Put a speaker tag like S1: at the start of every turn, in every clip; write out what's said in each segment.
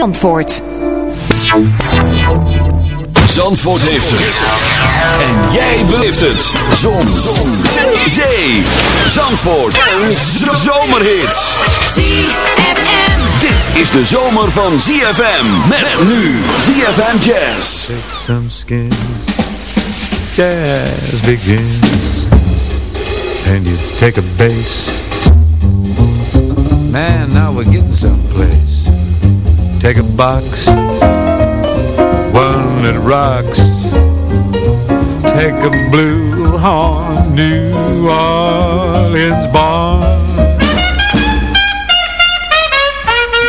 S1: Zandvoort.
S2: Zandvoort heeft het. En jij beleeft het. Zon. Zon. Zee. Zandvoort. Een zomerhit.
S3: ZFM.
S2: Dit is de zomer van ZFM. Met nu ZFM Jazz.
S4: Take some skins. Jazz begins. And you take a bass. Man, now we're getting someplace. Take a box. One that rocks. Take a blue horn, New Orleans born.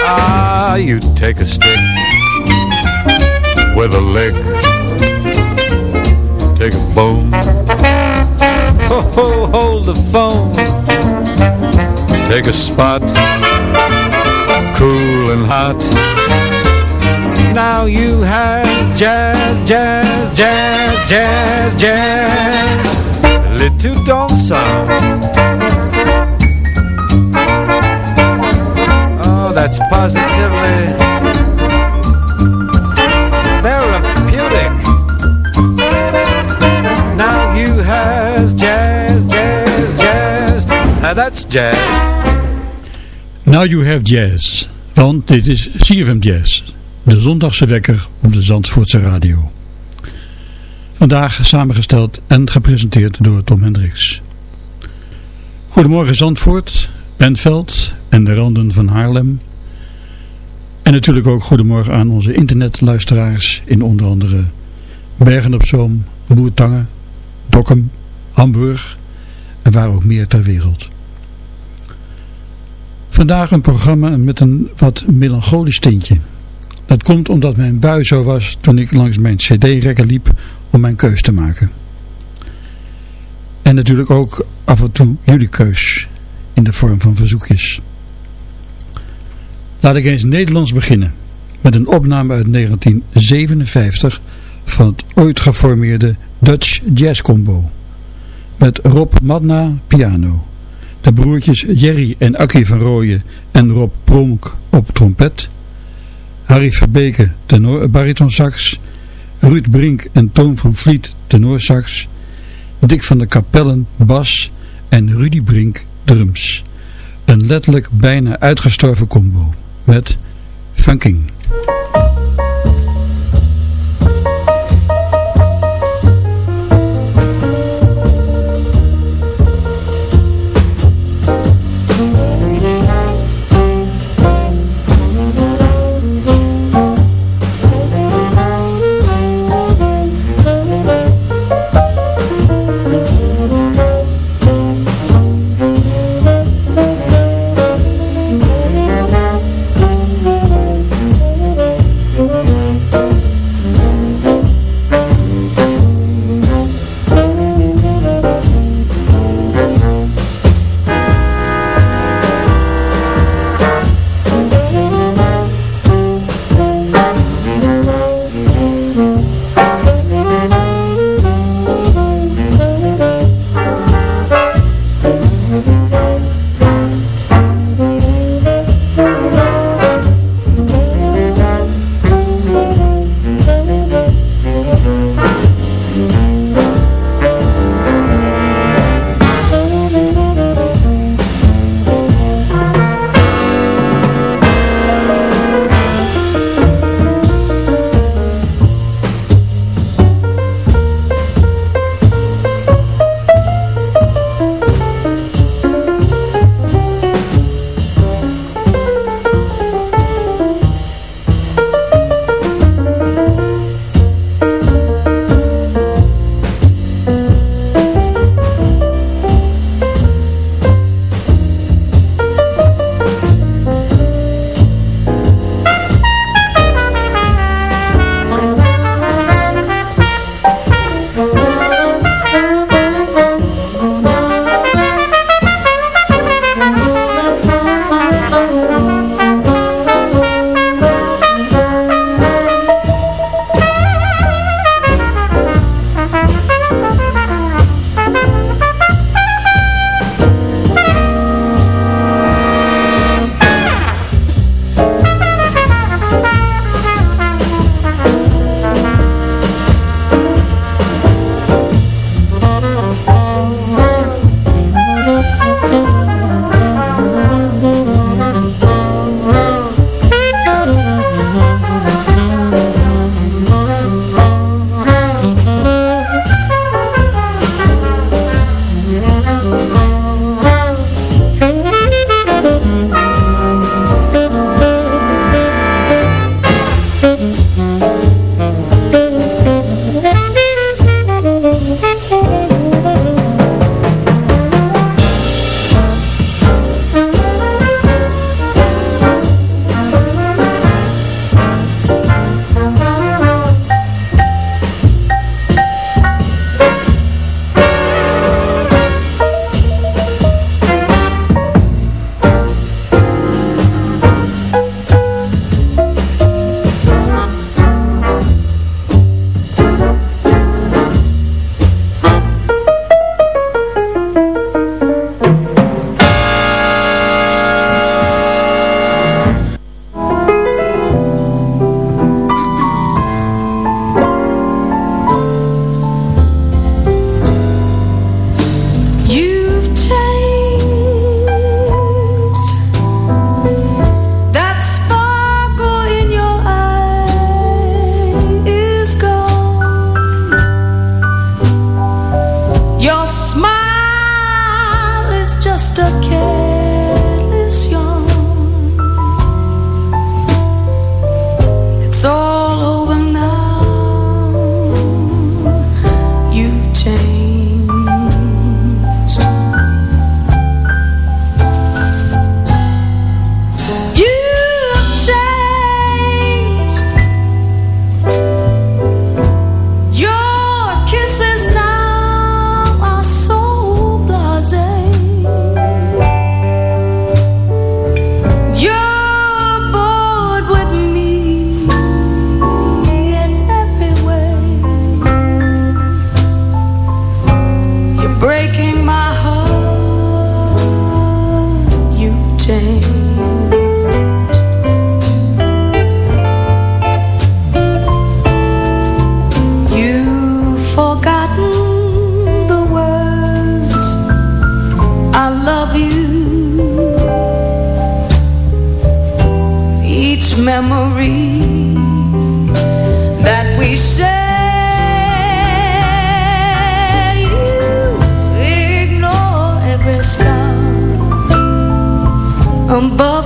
S4: Ah, you take a stick with a lick. Take a bone. Ho, ho, hold the phone. Take a spot. Cool and hot. Now you have jazz, jazz, jazz, jazz, jazz. Le tout ensemble. Oh, that's positively. Now that's jazz.
S5: Now You Have Jazz, want dit is CFM Jazz, de zondagse wekker op de Zandvoortse radio. Vandaag samengesteld en gepresenteerd door Tom Hendricks. Goedemorgen Zandvoort, Bentveld en de randen van Haarlem. En natuurlijk ook goedemorgen aan onze internetluisteraars in onder andere Bergen op Zoom, Boertangen, Dokkum, Hamburg en waar ook meer ter wereld. Vandaag een programma met een wat melancholisch tintje. Dat komt omdat mijn bui zo was toen ik langs mijn cd-rekker liep om mijn keus te maken. En natuurlijk ook af en toe jullie keus in de vorm van verzoekjes. Laat ik eens Nederlands beginnen met een opname uit 1957 van het ooit geformeerde Dutch Jazz Combo. Met Rob Madna piano, de broertjes Jerry en Akkie van Rooyen en Rob Pronk op trompet, Harry Verbeke tenor baritonsax, Ruud Brink en Toon van Vliet tenorsax, Dick van der Kapellen bas en Rudy Brink drums. Een letterlijk bijna uitgestorven combo met funking.
S6: Forgotten the words I love you. Each memory that we share You ignore every star above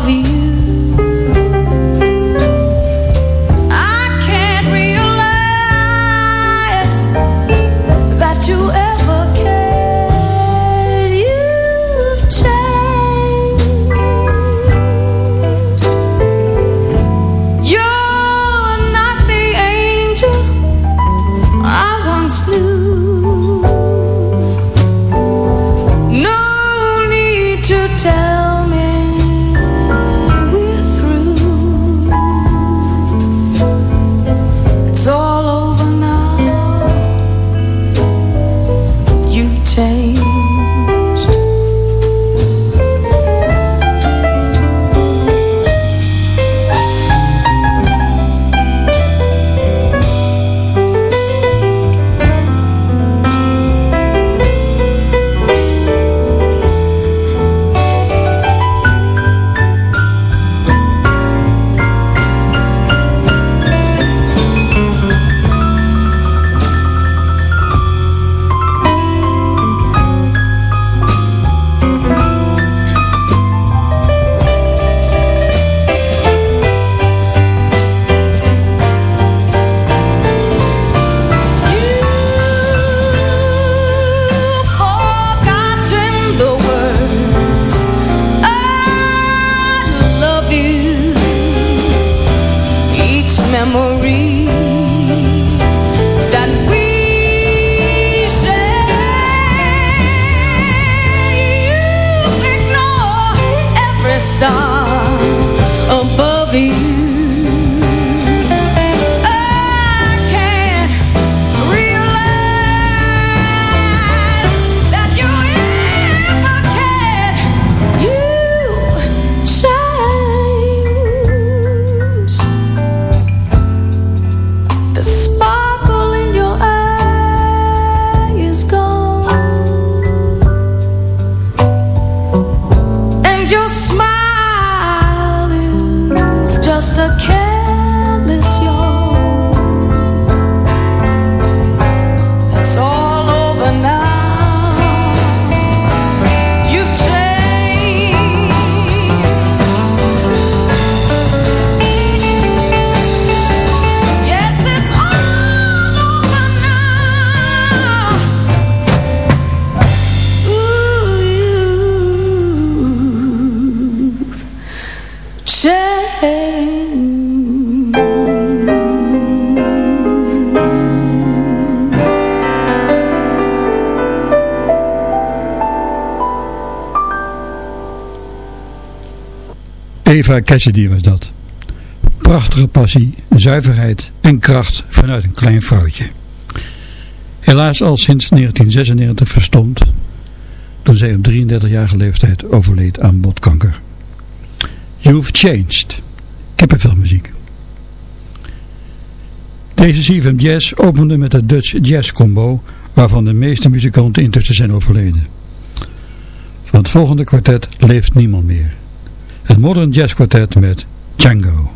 S5: Eva Cassidy was dat. Prachtige passie, zuiverheid en kracht vanuit een klein vrouwtje. Helaas al sinds 1996 verstomd, toen zij op 33-jarige leeftijd overleed aan botkanker. You've Changed. Kippenvelmuziek. Deze CFM Jazz opende met de Dutch Jazz Combo, waarvan de meeste muzikanten intussen zijn overleden. Van het volgende kwartet leeft niemand meer. Het Modern Jazz Quartet met Django.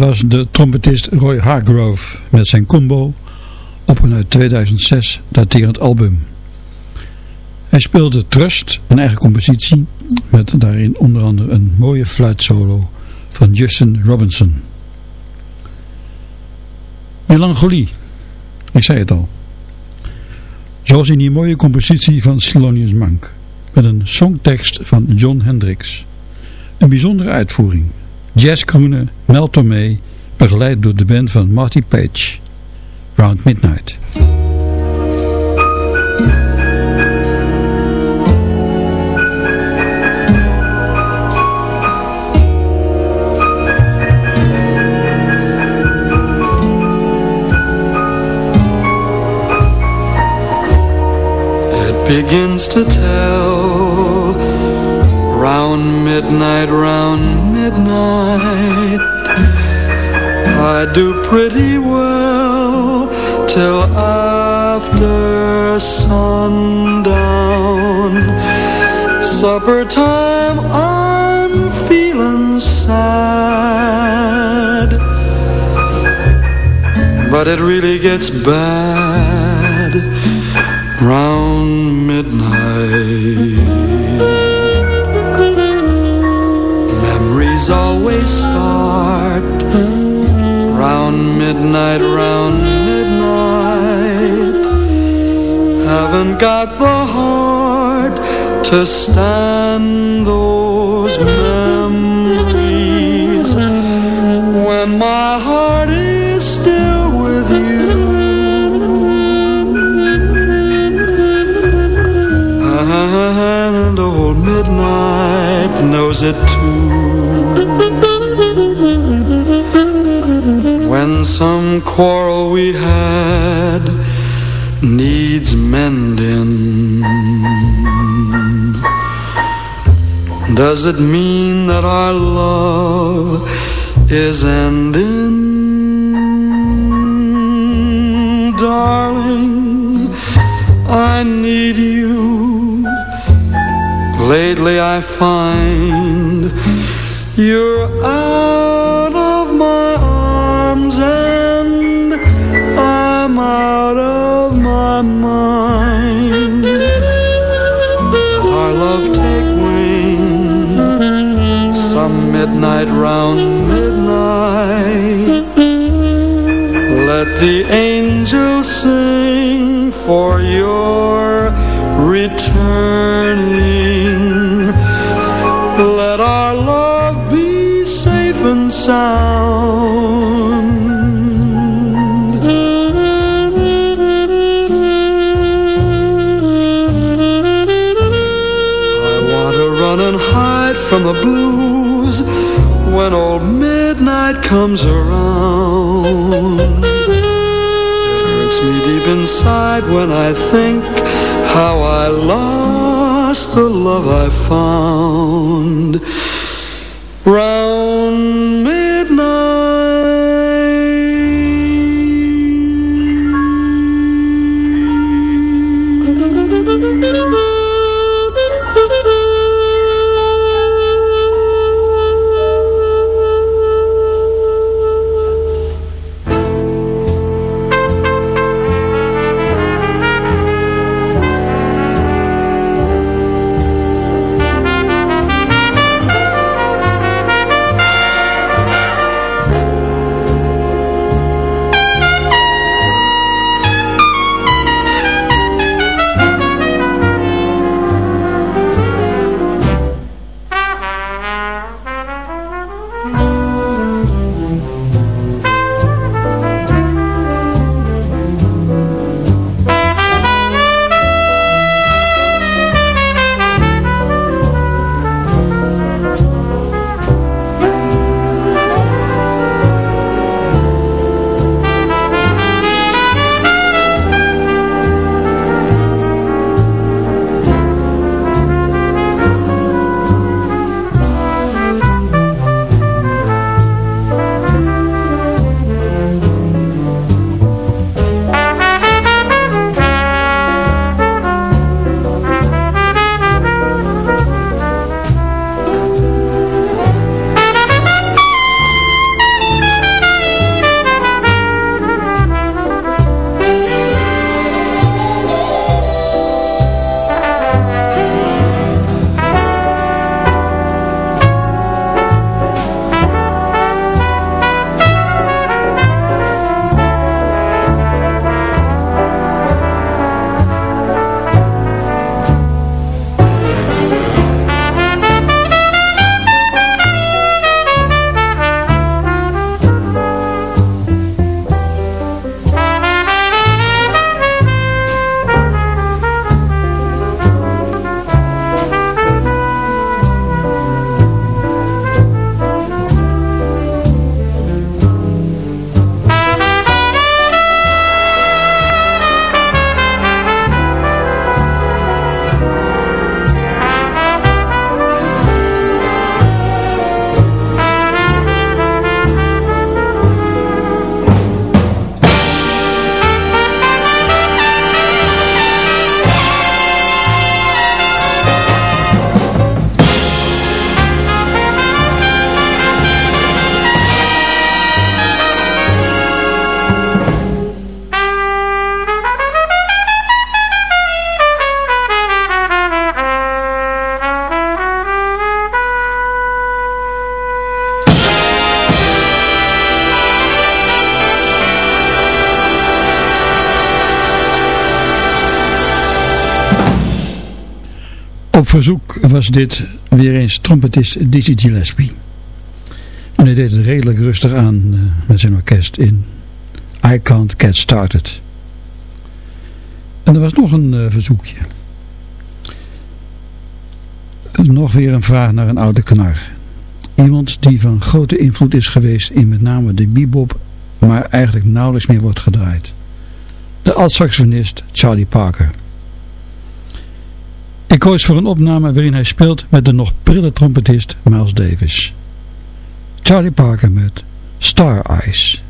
S5: Was de trompetist Roy Hargrove met zijn combo op een uit 2006 daterend album. Hij speelde Trust, een eigen compositie, met daarin onder andere een mooie fluitsolo van Justin Robinson. Melancholie, ik zei het al. Zoals in die mooie compositie van Thelonious Monk, met een songtekst van John Hendricks. Een bijzondere uitvoering. Jazzcrooner Mel Tormé, begeleid door de band van Marty Page. Round Midnight.
S7: begins to tell Round midnight, round midnight I do pretty well Till after sundown. Supper time I'm feeling sad. But it really gets bad round midnight Always start round midnight, round midnight. Haven't got the heart to stand those memories. When my heart is still with you And old midnight knows it too Some quarrel we had needs mending. Does it mean that our love is ending? Darling, I need you. Lately I find you're out arms and I'm out of my mind. Our love take wing some midnight round midnight. Let the angels sing for your the blues when old midnight comes around. It hurts me deep inside when I think how I lost the love I found
S8: verzoek was dit weer eens trompetist Dizzy Gillespie. En hij deed het redelijk rustig aan uh, met zijn orkest in I Can't Get Started. En er was nog een uh, verzoekje. Nog weer een vraag naar een oude knar. Iemand die van grote invloed is geweest in met name de bebop, maar eigenlijk nauwelijks meer wordt gedraaid. De alt-saxofonist Charlie Parker. Ik koos voor een opname waarin hij speelt met de nog prille trompetist Miles Davis. Charlie Parker met Star Eyes.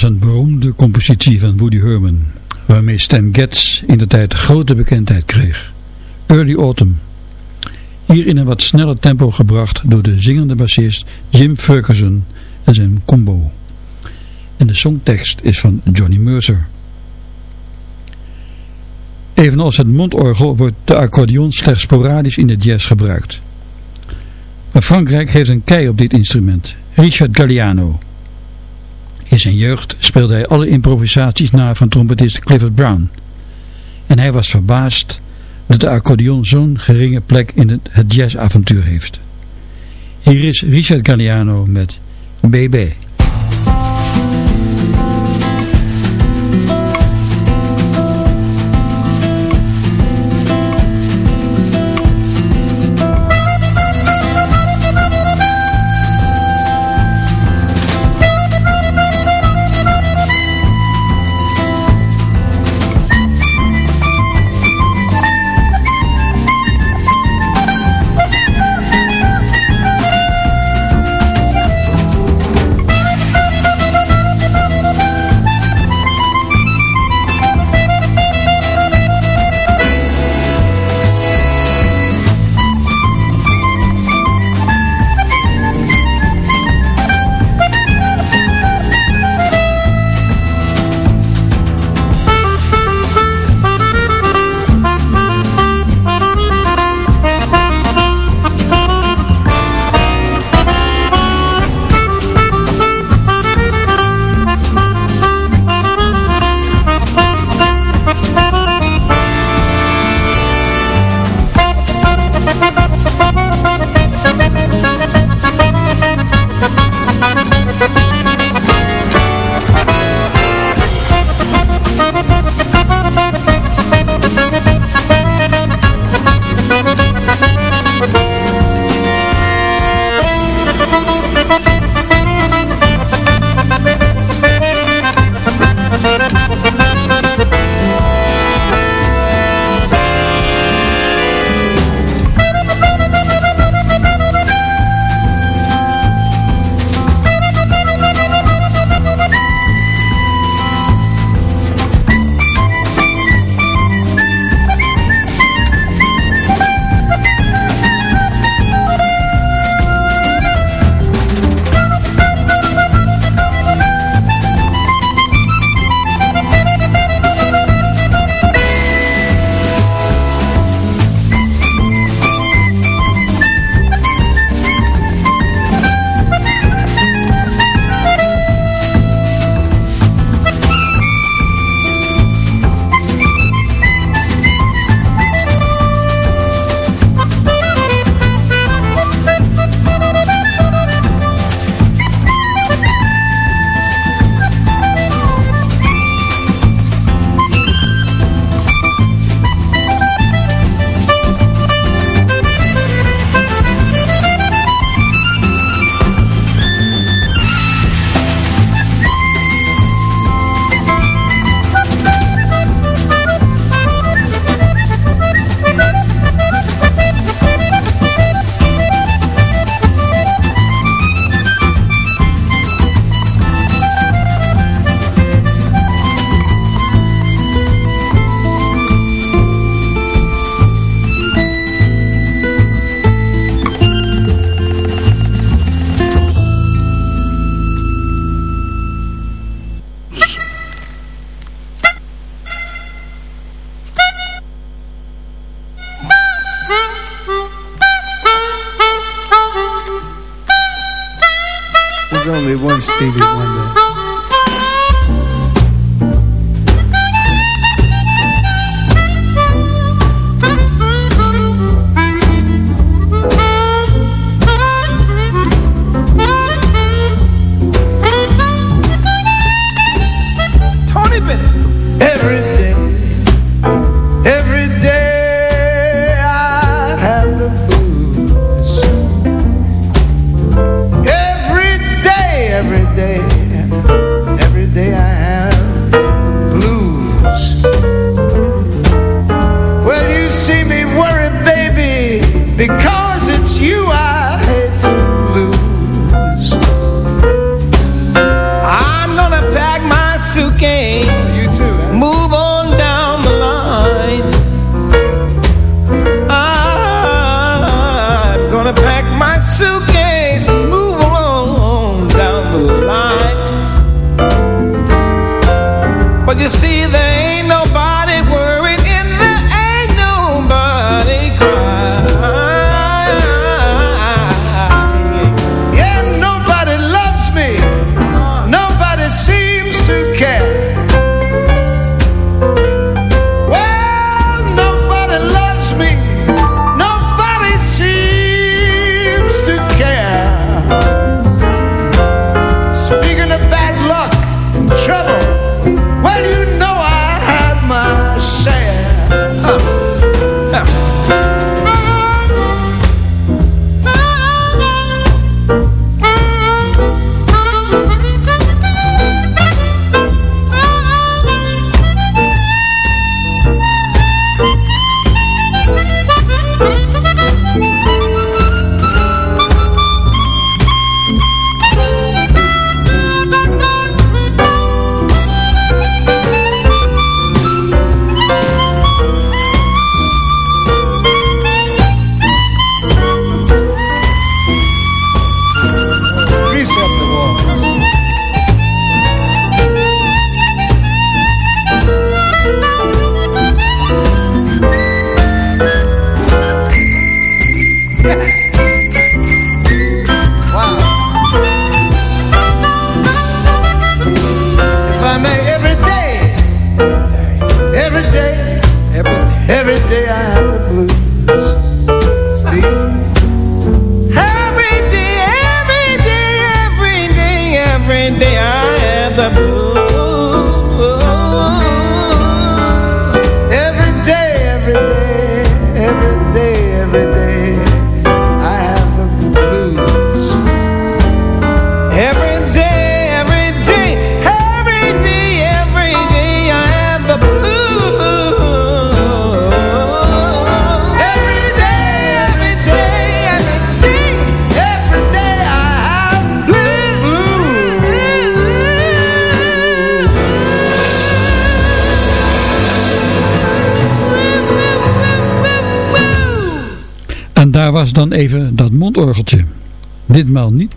S5: Was een beroemde compositie van Woody Herman, waarmee Stan Getz in de tijd grote bekendheid kreeg. Early Autumn. Hier in een wat sneller tempo gebracht door de zingende bassist Jim Ferguson en zijn combo. En de songtekst is van Johnny Mercer. Evenals het mondorgel wordt de accordeon slechts sporadisch in de jazz gebruikt. Maar Frankrijk heeft een kei op dit instrument, Richard Galliano. Zijn jeugd speelde hij alle improvisaties na van trompetist Clifford Brown. En hij was verbaasd dat de accordeon zo'n geringe plek in het, het jazzavontuur heeft. Hier is Richard Galliano met BB.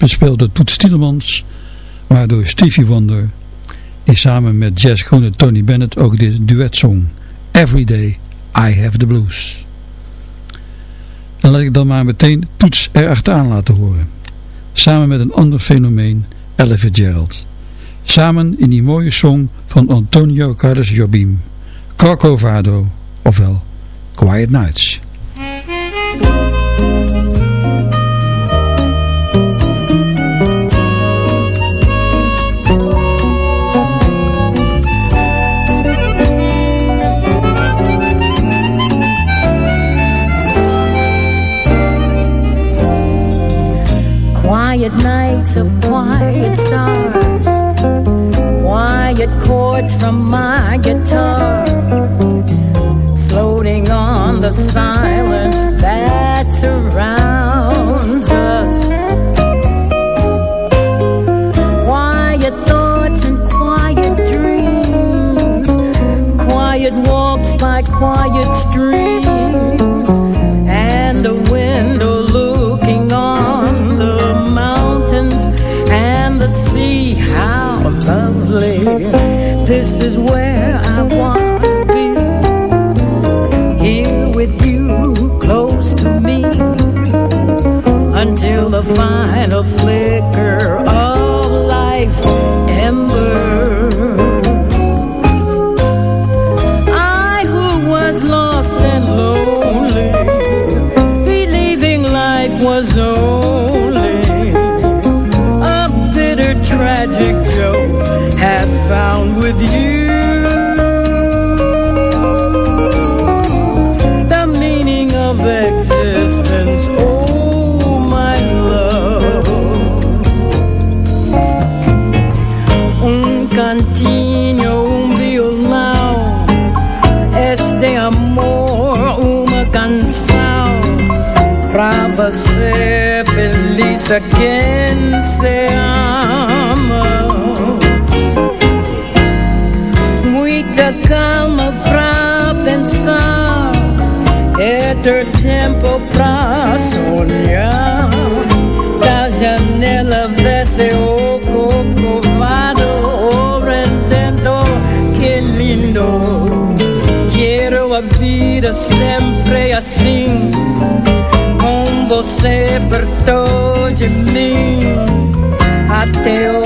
S5: Speelde door Toet Stielemans, waardoor Stevie Wonder is samen met jazzgroene Tony Bennett ook dit duetsong Every Day I Have The Blues. En laat ik dan maar meteen Toets erachteraan laten horen. Samen met een ander fenomeen, Ella Gerald. Samen in die mooie song van Antonio Carlos Jobim, Corcovado, ofwel Quiet Nights.
S9: of quiet stars, quiet chords from my guitar, floating on the sound. vida sempre assim. Com você perto de mim, até hoje.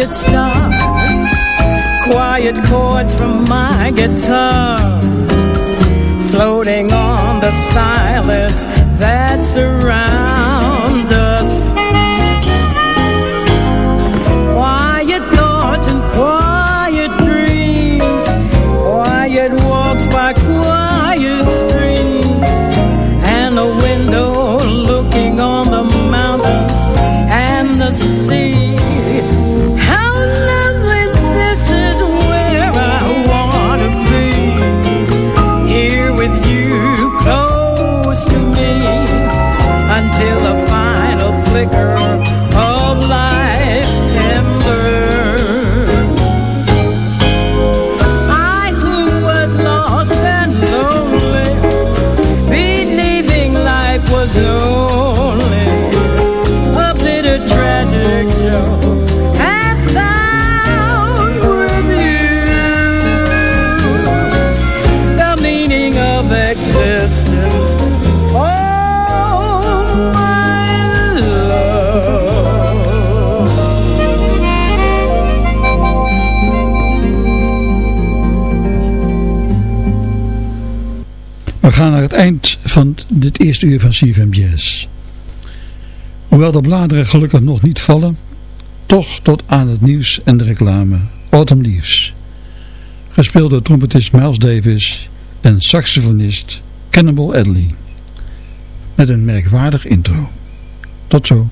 S9: Quiet stars, quiet chords from my guitar, floating on the silence that surrounds
S5: eerste uur van CFM. Hoewel de bladeren gelukkig nog niet vallen, toch tot aan het nieuws en de reclame. Autumn Leaves. Gespeeld door trompetist Miles Davis en saxofonist Cannibal Adley. Met een merkwaardig intro. Tot zo.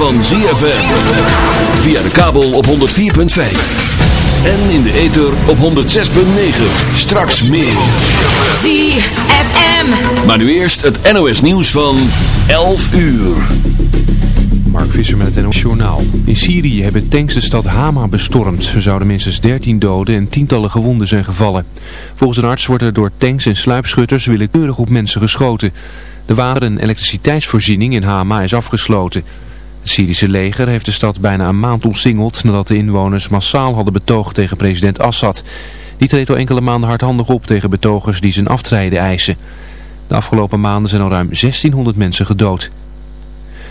S2: Van ZFM. Via de kabel op 104.5. En in de ether op 106.9. Straks meer.
S10: ZFM.
S2: Maar nu eerst het NOS nieuws van 11 uur.
S11: Mark Visser met het NOS Journaal. In Syrië hebben tanks de stad Hama bestormd. Er zouden minstens 13 doden en tientallen gewonden zijn gevallen. Volgens een arts wordt er door tanks en sluipschutters willekeurig op mensen geschoten. De water- en elektriciteitsvoorziening in Hama is afgesloten. Het Syrische leger heeft de stad bijna een maand omsingeld nadat de inwoners massaal hadden betoogd tegen president Assad. Die treedt al enkele maanden hardhandig op tegen betogers die zijn aftreden eisen. De afgelopen maanden zijn al ruim 1600 mensen gedood.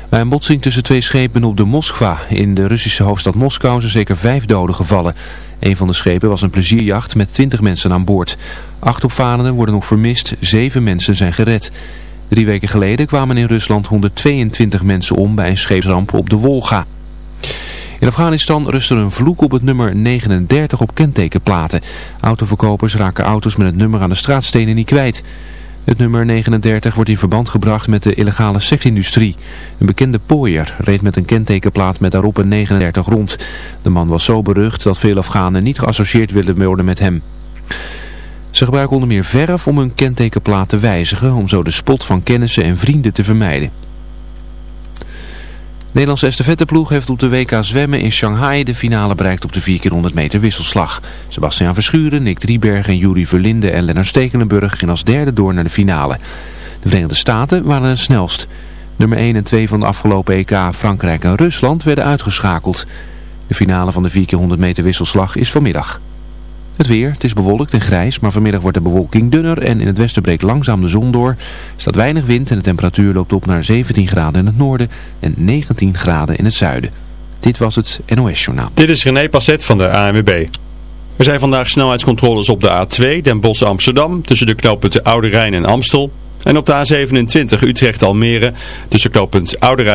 S11: Bij een botsing tussen twee schepen op de Moskva in de Russische hoofdstad Moskou zijn zeker vijf doden gevallen. Een van de schepen was een plezierjacht met 20 mensen aan boord. Acht opvarenden worden nog vermist, zeven mensen zijn gered. Drie weken geleden kwamen in Rusland 122 mensen om bij een scheepsramp op de Wolga. In Afghanistan rust er een vloek op het nummer 39 op kentekenplaten. Autoverkopers raken auto's met het nummer aan de straatstenen niet kwijt. Het nummer 39 wordt in verband gebracht met de illegale seksindustrie. Een bekende pooier reed met een kentekenplaat met daarop een 39 rond. De man was zo berucht dat veel Afghanen niet geassocieerd willen worden met hem. Ze gebruiken onder meer verf om hun kentekenplaat te wijzigen om zo de spot van kennissen en vrienden te vermijden. De Nederlandse estafetteploeg heeft op de WK zwemmen in Shanghai de finale bereikt op de 4 keer 100 meter wisselslag. Sebastian Verschuren, Nick Drieberg en Juri Verlinde en Lennart Stekelenburg gingen als derde door naar de finale. De Verenigde Staten waren het snelst. Nummer 1 en 2 van de afgelopen EK Frankrijk en Rusland werden uitgeschakeld. De finale van de 4 keer 100 meter wisselslag is vanmiddag. Het weer, het is bewolkt en grijs, maar vanmiddag wordt de bewolking dunner en in het westen breekt langzaam de zon door. Er staat weinig wind en de temperatuur loopt op naar 17 graden in het noorden en 19 graden in het zuiden. Dit was het NOS Journaal.
S12: Dit is René Passet van de ANWB. Er zijn vandaag snelheidscontroles op de A2 Den Bosch Amsterdam tussen de knooppunten Oude Rijn en Amstel. En op de A27 Utrecht Almere tussen knooppunt Oude Rijn